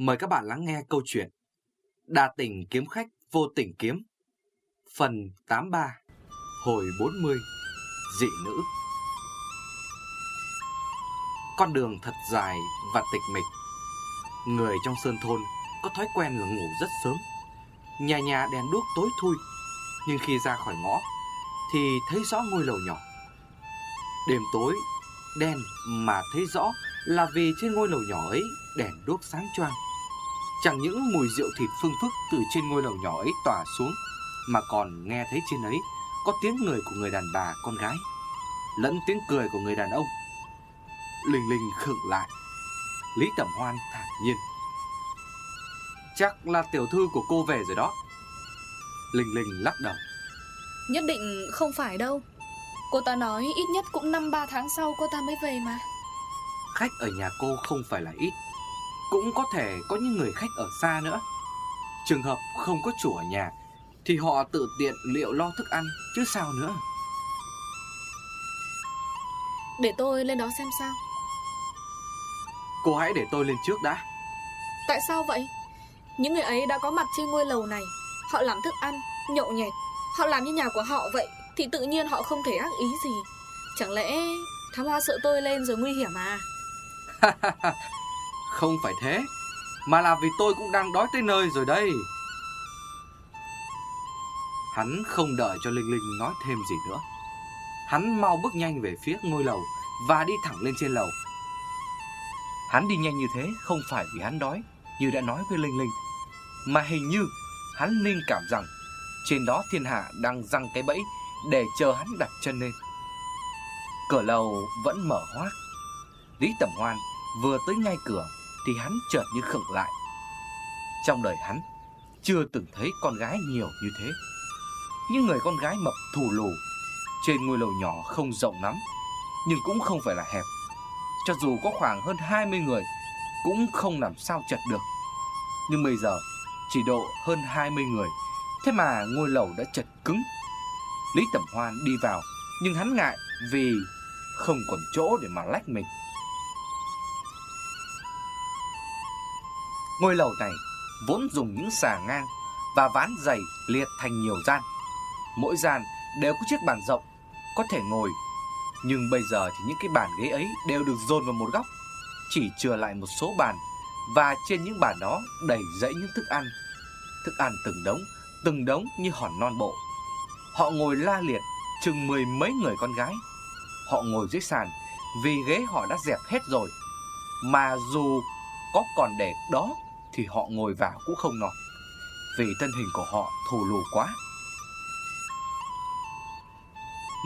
Mời các bạn lắng nghe câu chuyện Đa tình kiếm khách, vô tình kiếm. Phần 83 Hồi 40 Dị nữ. Con đường thật dài và tịch mịch. Người trong sơn thôn có thói quen là ngủ rất sớm. Nhà nhà đèn đuốc tối thui. Nhưng khi ra khỏi ngõ, Thì thấy rõ ngôi lầu nhỏ. Đêm tối, đen mà thấy rõ là vì trên ngôi lầu nhỏ ấy đèn đuốc sáng choang. Chẳng những mùi rượu thịt phương phức từ trên ngôi lầu nhỏ ấy tỏa xuống, mà còn nghe thấy trên ấy có tiếng người của người đàn bà con gái, lẫn tiếng cười của người đàn ông. Linh Linh khựng lại. Lý Tẩm Hoan thản nhiên. Chắc là tiểu thư của cô về rồi đó. Linh Linh lắc đầu. Nhất định không phải đâu. Cô ta nói ít nhất cũng năm ba tháng sau cô ta mới về mà. Khách ở nhà cô không phải là ít cũng có thể có những người khách ở xa nữa. Trường hợp không có chủ ở nhà thì họ tự tiện liệu lo thức ăn chứ sao nữa. Để tôi lên đó xem sao. Cô hãy để tôi lên trước đã. Tại sao vậy? Những người ấy đã có mặt trên ngôi lầu này, họ làm thức ăn, nhậu nhẹt, họ làm như nhà của họ vậy thì tự nhiên họ không thể ác ý gì. Chẳng lẽ thám hoa sợ tôi lên rồi nguy hiểm à? Không phải thế, Mà là vì tôi cũng đang đói tới nơi rồi đây. Hắn không đợi cho Linh Linh nói thêm gì nữa. Hắn mau bước nhanh về phía ngôi lầu Và đi thẳng lên trên lầu. Hắn đi nhanh như thế không phải vì hắn đói, Như đã nói với Linh Linh, Mà hình như hắn linh cảm rằng Trên đó thiên hạ đang răng cái bẫy Để chờ hắn đặt chân lên. Cửa lầu vẫn mở hoác. Lý Tẩm Hoan vừa tới ngay cửa thì hắn chợt như khựng lại. Trong đời hắn chưa từng thấy con gái nhiều như thế. Những người con gái mập thù lù trên ngôi lầu nhỏ không rộng lắm, nhưng cũng không phải là hẹp. Cho dù có khoảng hơn 20 người cũng không làm sao chật được. Nhưng bây giờ chỉ độ hơn 20 người, thế mà ngôi lầu đã chật cứng. Lý Tẩm Hoan đi vào, nhưng hắn ngại vì không còn chỗ để mà lách mình. Ngôi lầu này vốn dùng những xà ngang và ván dày liệt thành nhiều gian. Mỗi gian đều có chiếc bàn rộng, có thể ngồi. Nhưng bây giờ thì những cái bàn ghế ấy đều được dồn vào một góc, chỉ chừa lại một số bàn và trên những bàn đó đầy rẫy những thức ăn. Thức ăn từng đống, từng đống như hòn non bộ. Họ ngồi la liệt chừng mười mấy người con gái. Họ ngồi dưới sàn vì ghế họ đã dẹp hết rồi. Mà dù có còn để đó thì họ ngồi vào cũng không nổi vì thân hình của họ thù lù quá.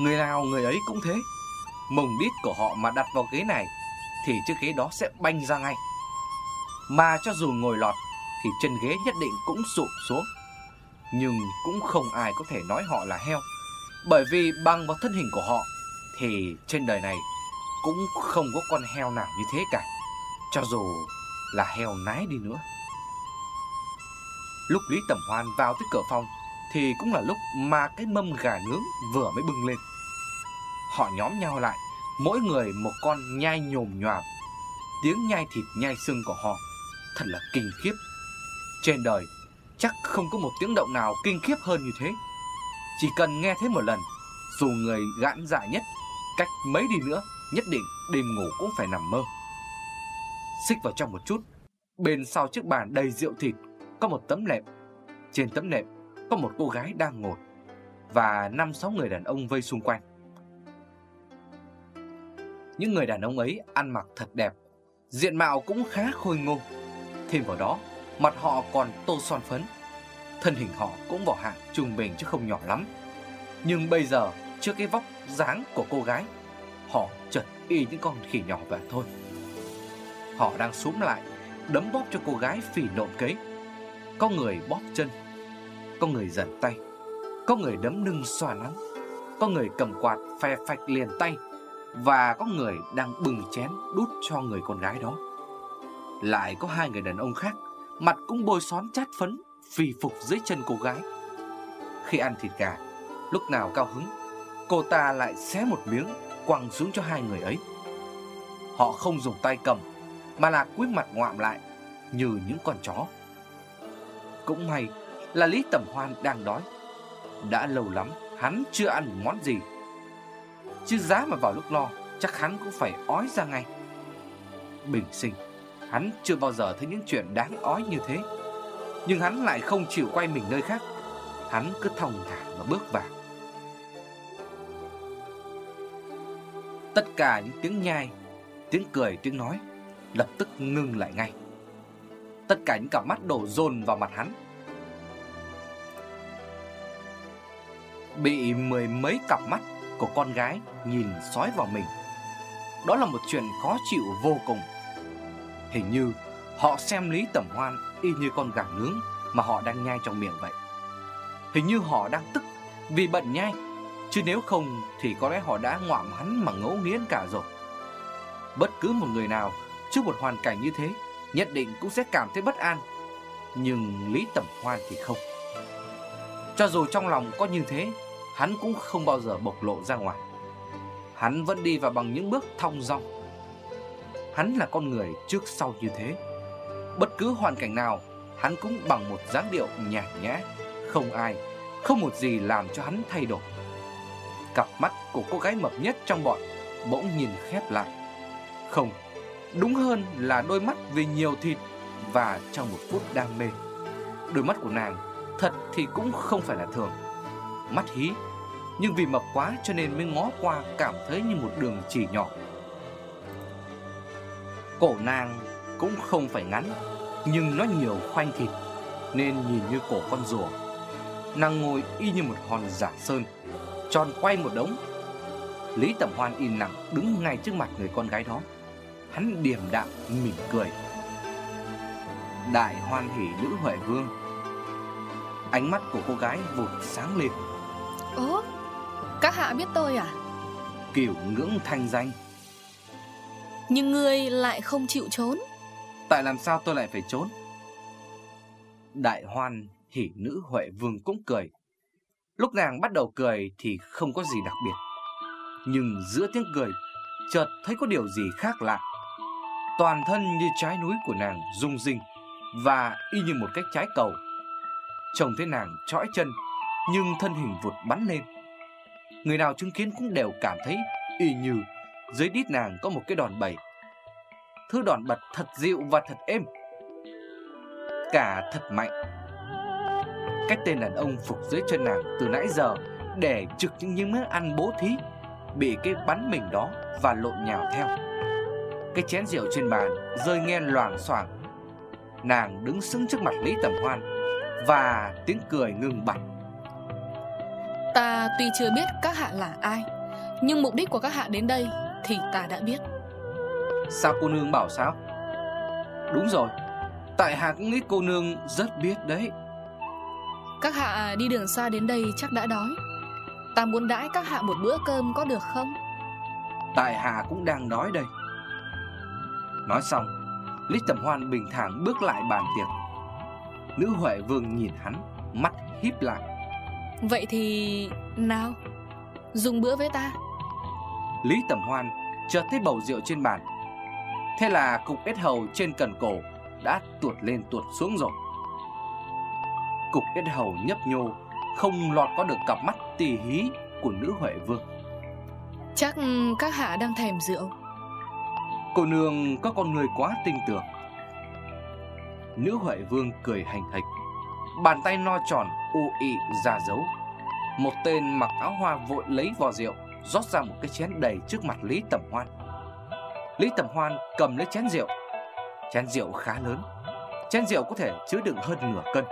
Người nào người ấy cũng thế, mông đít của họ mà đặt vào ghế này thì chiếc ghế đó sẽ banh ra ngay. Mà cho dù ngồi lọt thì chân ghế nhất định cũng sụp xuống. Nhưng cũng không ai có thể nói họ là heo, bởi vì bằng vào thân hình của họ thì trên đời này cũng không có con heo nào như thế cả, cho dù là heo nái đi nữa. Lúc Lý Tẩm Hoan vào tới cửa phòng, Thì cũng là lúc mà cái mâm gà nướng vừa mới bưng lên. Họ nhóm nhau lại, Mỗi người một con nhai nhồm nhòm Tiếng nhai thịt, nhai xương của họ Thật là kinh khiếp. Trên đời, chắc không có một tiếng động nào kinh khiếp hơn như thế. Chỉ cần nghe thấy một lần, Dù người gãn dạ nhất, Cách mấy đi nữa, Nhất định đêm ngủ cũng phải nằm mơ. Xích vào trong một chút, Bên sau chiếc bàn đầy rượu thịt có một tấm nệm. Trên tấm nệm có một cô gái đang ngồi và năm sáu người đàn ông vây xung quanh. Những người đàn ông ấy ăn mặc thật đẹp, diện mạo cũng khá khôi ngô. Thêm vào đó, mặt họ còn tô son phấn. Thân hình họ cũng vào hạng trung bình chứ không nhỏ lắm. Nhưng bây giờ, trước cái vóc dáng của cô gái, họ chật y những con khỉ nhỏ vậy thôi. Họ đang súm lại, đấm bóp cho cô gái phỉ nộm cấy có người bóp chân, Có người giật tay, Có người đấm lưng xoa nắng, Có người cầm quạt phe phạch liền tay Và có người đang bừng chén đút cho người con gái đó. Lại có hai người đàn ông khác, Mặt cũng bôi xón chát phấn, Phì phục dưới chân cô gái. Khi ăn thịt gà, Lúc nào cao hứng, Cô ta lại xé một miếng Quăng xuống cho hai người ấy. Họ không dùng tay cầm, Mà là cúi mặt ngoạm lại như những con chó. Cũng may là Lý Tẩm Hoan đang đói. Đã lâu lắm hắn chưa ăn món gì. Chứ giá mà vào lúc lo, chắc hắn cũng phải ói ra ngay. Bình sinh, hắn chưa bao giờ thấy những chuyện đáng ói như thế. Nhưng hắn lại không chịu quay mình nơi khác. Hắn cứ thong thả mà bước vào. Tất cả những tiếng nhai, tiếng cười, tiếng nói lập tức ngưng lại ngay. Tất cả những cặp mắt đổ dồn vào mặt hắn. Bị mười mấy cặp mắt của con gái nhìn sói vào mình. Đó là một chuyện khó chịu vô cùng. Hình như họ xem Lý Tẩm Hoan y như con gà nướng mà họ đang nhai trong miệng vậy. Hình như họ đang tức vì bận nhai, chứ nếu không thì có lẽ họ đã ngoạm hắn mà ngấu nghiến cả rồi. Bất cứ một người nào trước một hoàn cảnh như thế nhất định cũng sẽ cảm thấy bất an. Nhưng Lý Tẩm Hoan thì không. Cho dù trong lòng có như thế, hắn cũng không bao giờ bộc lộ ra ngoài. Hắn vẫn đi vào bằng những bước thong dong. Hắn là con người trước sau như thế. Bất cứ hoàn cảnh nào, hắn cũng bằng một dáng điệu nhàn nhã, không ai, không một gì làm cho hắn thay đổi. Cặp mắt của cô gái mập nhất trong bọn bỗng nhìn khép lại. Không, đúng hơn là đôi mắt vì nhiều thịt và trong một phút đam mê. Đôi mắt của nàng thật thì cũng không phải là thường. Mắt hí, nhưng vì mập quá cho nên mới ngó qua cảm thấy như một đường chỉ nhỏ. Cổ nàng cũng không phải ngắn, nhưng nó nhiều khoanh thịt nên nhìn như cổ con rùa. Nàng ngồi y như một hòn giả sơn, tròn quay một đống. Lý Tẩm Hoan im lặng đứng ngay trước mặt người con gái đó. Hắn điềm đạm mỉm cười. Đại hoan hỷ nữ Huệ Vương. Ánh mắt của cô gái vụt sáng lên. Ố, các hạ biết tôi à? Kiểu ngưỡng thanh danh. Nhưng ngươi lại không chịu trốn. Tại làm sao tôi lại phải trốn? Đại hoan hỷ nữ Huệ Vương cũng cười. Lúc nàng bắt đầu cười thì không có gì đặc biệt. Nhưng giữa tiếng cười, chợt thấy có điều gì khác lạ. Toàn thân như trái núi của nàng rung rinh và y như một cái trái cầu. Trông thấy nàng chõi chân, nhưng thân hình vụt bắn lên. Người nào chứng kiến cũng đều cảm thấy y như dưới đít nàng có một cái đòn bẩy. Thứ đòn bật thật dịu và thật êm. Cả thật mạnh. Cách tên đàn ông phục dưới chân nàng từ nãy giờ để trực những miếng ăn bố thí bị cái bắn mình đó và lộn nhào theo. Cái chén rượu trên bàn rơi nghe loảng xoảng. Nàng đứng sững trước mặt Lý Tầm Hoan và tiếng cười ngừng bặt. Ta tuy chưa biết các hạ là ai, nhưng mục đích của các hạ đến đây thì ta đã biết. Sao cô nương bảo sao? Đúng rồi, tại hạ cũng nghĩ cô nương rất biết đấy. Các hạ đi đường xa đến đây chắc đã đói. Ta muốn đãi các hạ một bữa cơm có được không? Tại hạ cũng đang đói đây. Nói xong, Lý Tầm Hoan bình thản bước lại bàn tiệc. Nữ Huệ Vương nhìn hắn, mắt híp lại. Vậy thì... nào, dùng bữa với ta. Lý Tầm Hoan chợt thấy bầu rượu trên bàn. Thế là cục ếch hầu trên cần cổ đã tuột lên tuột xuống rồi. Cục ếch hầu nhấp nhô, không lọt có được cặp mắt tỉ hí của nữ Huệ Vương. Chắc các hạ đang thèm rượu. Cô nương có con người quá tinh tưởng. Nữ Huệ Vương cười hành hạch, bàn tay no tròn u ị ra dấu. Một tên mặc áo hoa vội lấy vò rượu, rót ra một cái chén đầy trước mặt Lý Tẩm Hoan. Lý Tẩm Hoan cầm lấy chén rượu. Chén rượu khá lớn, chén rượu có thể chứa đựng hơn nửa cân.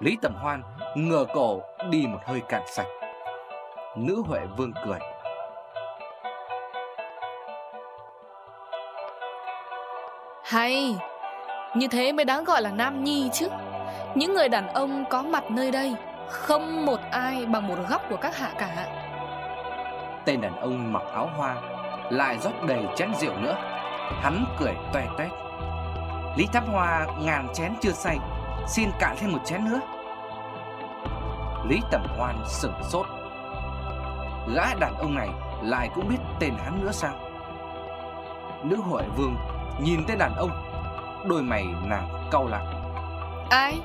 Lý Tẩm Hoan ngửa cổ đi một hơi cạn sạch. Nữ Huệ Vương cười. Hay, như thế mới đáng gọi là nam nhi chứ. Những người đàn ông có mặt nơi đây, không một ai bằng một góc của các hạ cả. Tên đàn ông mặc áo hoa lại rót đầy chén rượu nữa. Hắn cười toe toét. Lý Tháp Hoa ngàn chén chưa say, xin cạn thêm một chén nữa. Lý Tẩm Hoan sửng sốt. Gã đàn ông này lại cũng biết tên hắn nữa sao? Nữ hội vương nhìn tên đàn ông Đôi mày nàng cau lại. Ai?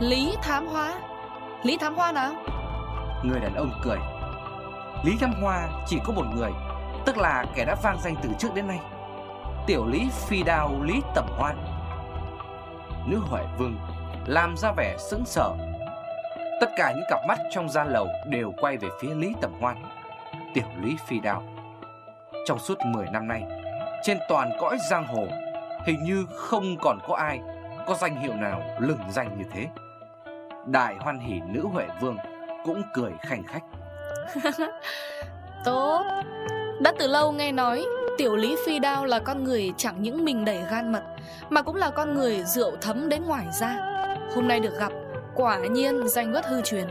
Lý Thám Hoa. Lý Thám Hoa nào? Người đàn ông cười. Lý Thám Hoa chỉ có một người Tức là kẻ đã vang danh từ trước đến nay. Tiểu Lý Phi Đao Lý Tẩm Hoan. Nữ Huệ Vương Làm ra vẻ sững sờ. Tất cả những cặp mắt trong gian lầu Đều quay về phía Lý Tẩm Hoan. Tiểu Lý Phi Đao. Trong suốt 10 năm nay trên toàn cõi giang hồ, Hình như không còn có ai Có danh hiệu nào lừng danh như thế. Đại hoan hỷ nữ Huệ Vương Cũng cười khanh khách. Tốt. Đã từ lâu nghe nói, Tiểu Lý Phi Đao là con người chẳng những mình đầy gan mật, Mà cũng là con người rượu thấm đến ngoài ra Hôm nay được gặp, Quả nhiên danh bất hư truyền.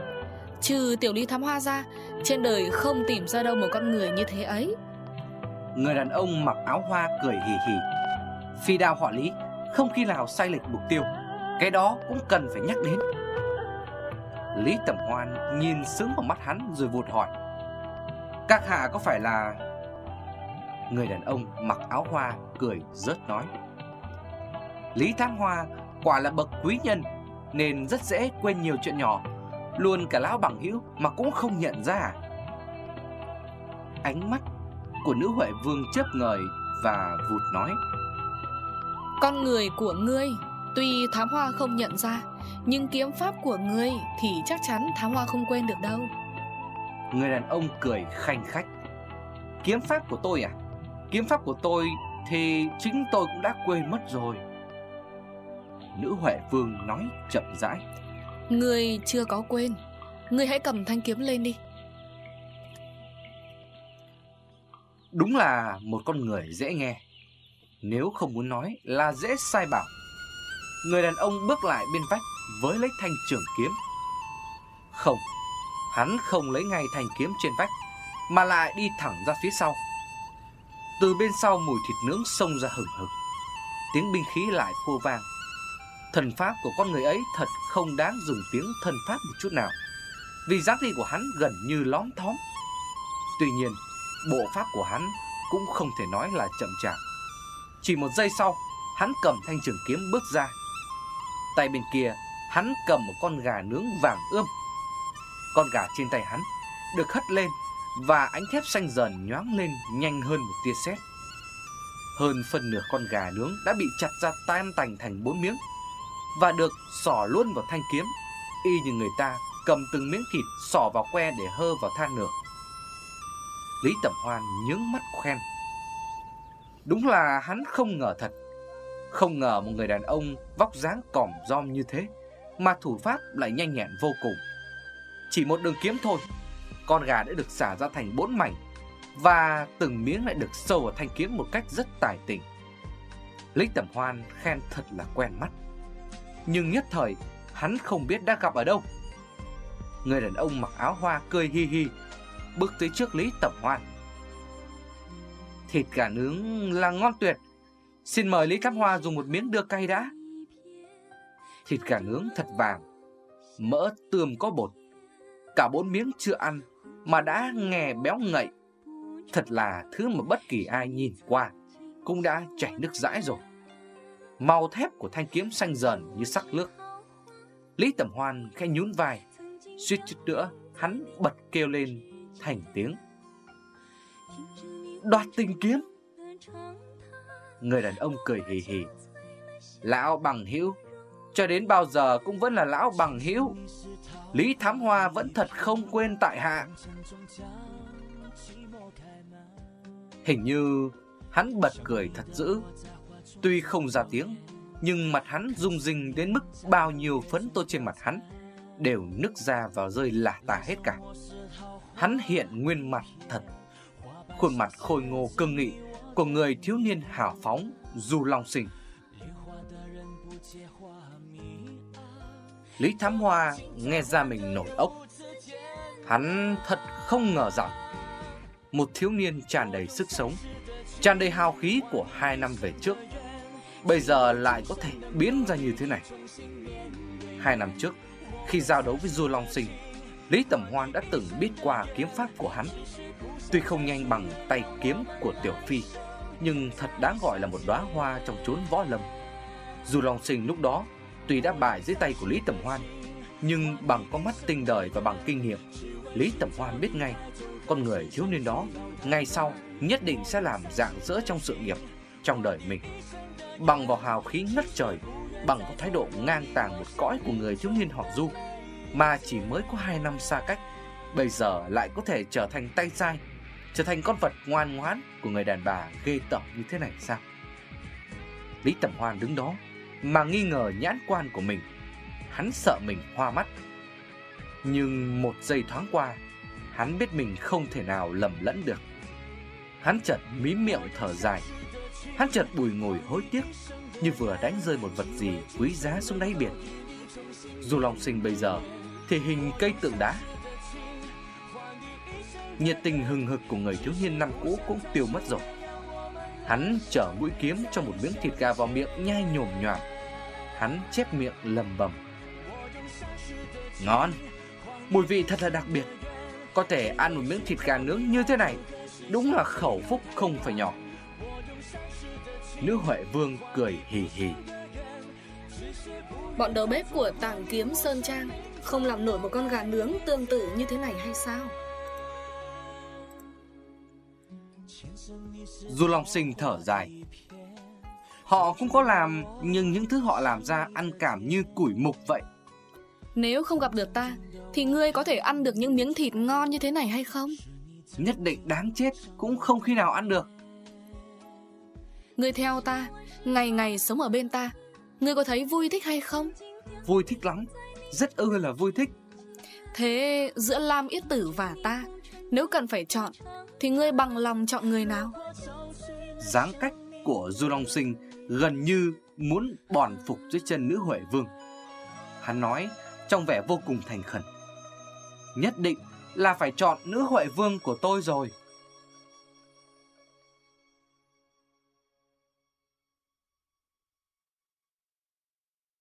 Trừ Tiểu Lý Thám Hoa ra, Trên đời không tìm ra đâu một con người như thế ấy. Người đàn ông mặc áo hoa cười hì hì. Phi đao họ Lý, Không khi nào sai lệch mục tiêu. Cái đó cũng cần phải nhắc đến. Lý Tẩm Hoan nhìn sướng vào mắt hắn rồi vụt hỏi. Các hạ có phải là Người đàn ông mặc áo hoa cười rớt nói. Lý Thám Hoa, quả là bậc quý nhân, Nên rất dễ quên nhiều chuyện nhỏ. Luôn cả lão bằng hữu mà cũng không nhận ra. Ánh mắt của nữ Huệ Vương chớp ngời và vụt nói. Con người của ngươi Tuy thám hoa không nhận ra Nhưng kiếm pháp của ngươi Thì chắc chắn thám hoa không quên được đâu. Người đàn ông cười khanh khách. Kiếm pháp của tôi à? Kiếm pháp của tôi Thì chính tôi cũng đã quên mất rồi. Nữ Huệ Vương nói chậm rãi. Ngươi chưa có quên. Ngươi hãy cầm thanh kiếm lên đi Đúng là một con người dễ nghe. Nếu không muốn nói là dễ sai bảo. Người đàn ông bước lại bên vách với lấy thanh trường kiếm. Không, Hắn không lấy ngay thanh kiếm trên vách, Mà lại đi thẳng ra phía sau. Từ bên sau mùi thịt nướng xông ra hừng hực. Tiếng binh khí lại khô vang. Thần pháp của con người ấy thật không đáng dùng tiếng thần pháp một chút nào, Vì giác đi của hắn gần như lóm thóm. Tuy nhiên bộ pháp của hắn cũng không thể nói là chậm chạp. Chỉ một giây sau, Hắn cầm thanh trường kiếm bước ra. Tay bên kia, Hắn cầm một con gà nướng vàng ươm. Con gà trên tay hắn Được hất lên Và ánh thép xanh dần nhoáng lên Nhanh hơn một tia sét. Hơn phần nửa con gà nướng Đã bị chặt ra tan tành thành bốn miếng Và được xỏ luôn vào thanh kiếm, Y như người ta cầm từng miếng thịt Xỏ vào que để hơ vào than lửa Lý Tầm Hoan nhướng mắt khen. Đúng là hắn không ngờ thật. Không ngờ một người đàn ông vóc dáng còm rom như thế, Mà thủ pháp lại nhanh nhẹn vô cùng. Chỉ một đường kiếm thôi, Con gà đã được xả ra thành bốn mảnh, Và từng miếng lại được sâu vào thanh kiếm một cách rất tài tình. Lý Tầm Hoan khen thật là quen mắt. Nhưng nhất thời, hắn không biết đã gặp ở đâu. Người đàn ông mặc áo hoa cười hi hi Bước tới trước Lý Tẩm Hoan. Thịt gà nướng là ngon tuyệt. Xin mời Lý Cáp Hoa dùng một miếng đưa cay đã. Thịt gà nướng thật vàng, Mỡ tươm có bột. Cả bốn miếng chưa ăn Mà đã nghe béo ngậy. Thật là thứ mà bất kỳ ai nhìn qua Cũng đã chảy nước dãi rồi. Màu thép của thanh kiếm xanh dần như sắc nước Lý Tẩm Hoan khẽ nhún vai, Suýt chút nữa Hắn bật kêu lên thành tiếng. Đoạt tình kiếm. Người đàn ông cười hì hì. Lão bằng hữu, Cho đến bao giờ cũng vẫn là lão bằng hữu. Lý Thám Hoa vẫn thật không quên tại hạ. Hình như hắn bật cười thật dữ. Tuy không ra tiếng, Nhưng mặt hắn rung rinh đến mức bao nhiêu phấn tô trên mặt hắn Đều nứt ra và rơi lả tả hết cả. Hắn hiện nguyên mặt thật. Khuôn mặt khôi ngô cương nghị Của người thiếu niên hào phóng, Du long sinh. Lý Thám Hoa nghe ra mình nổi ốc. Hắn thật không ngờ rằng Một thiếu niên tràn đầy sức sống, Tràn đầy hào khí của hai năm về trước, Bây giờ lại có thể biến ra như thế này. Hai năm trước, Khi giao đấu với Du Long Sinh Lý Tầm Hoan đã từng biết qua kiếm pháp của hắn. Tuy không nhanh bằng tay kiếm của Tiểu Phi, Nhưng thật đáng gọi là một đóa hoa trong chốn võ lâm. Dù lòng sinh lúc đó Tuy đã bại dưới tay của Lý Tầm Hoan, Nhưng bằng con mắt tinh đời và bằng kinh nghiệm, Lý Tầm Hoan biết ngay Con người thiếu niên đó Ngày sau nhất định sẽ làm dạng dỡ trong sự nghiệp, Trong đời mình. Bằng vào hào khí ngất trời, Bằng vào thái độ ngang tàng một cõi của người thiếu niên họ du mà chỉ mới có hai năm xa cách, Bây giờ lại có thể trở thành tay sai, Trở thành con vật ngoan ngoãn Của người đàn bà ghê tởm như thế này sao? Lý Tẩm Hoan đứng đó, Mà nghi ngờ nhãn quan của mình. Hắn sợ mình hoa mắt. Nhưng một giây thoáng qua, Hắn biết mình không thể nào lầm lẫn được. Hắn chợt mí miệng thở dài. Hắn chợt bùi ngồi hối tiếc, Như vừa đánh rơi một vật gì quý giá xuống đáy biển. Dù lòng sinh bây giờ thì hình cây tượng đá. Nhiệt tình hừng hực của người thiếu niên năm cũ cũng tiêu mất rồi. Hắn chở mũi kiếm cho một miếng thịt gà vào miệng nhai nhổm nhòm Hắn chép miệng lầm bầm. Ngon, Mùi vị thật là đặc biệt. Có thể ăn một miếng thịt gà nướng như thế này, Đúng là khẩu phúc không phải nhỏ. Nữ Huệ Vương cười hì hì. Bọn đầu bếp của tàng kiếm Sơn Trang không làm nổi một con gà nướng tương tự như thế này hay sao? Du Long Sinh thở dài. Họ cũng có làm Nhưng những thứ họ làm ra ăn cảm như củi mục vậy. Nếu không gặp được ta Thì ngươi có thể ăn được những miếng thịt ngon như thế này hay không? Nhất định đáng chết Cũng không khi nào ăn được. Ngươi theo ta Ngày ngày sống ở bên ta. Ngươi có thấy vui thích hay không? Vui thích lắm Rất ư là vui thích Thế giữa Lam Yết Tử và ta Nếu cần phải chọn Thì ngươi bằng lòng chọn người nào dáng cách của Du Long Sinh gần như muốn bòn phục dưới chân nữ Huệ Vương. Hắn nói trong vẻ vô cùng thành khẩn. Nhất định là phải chọn nữ Huệ Vương của tôi rồi.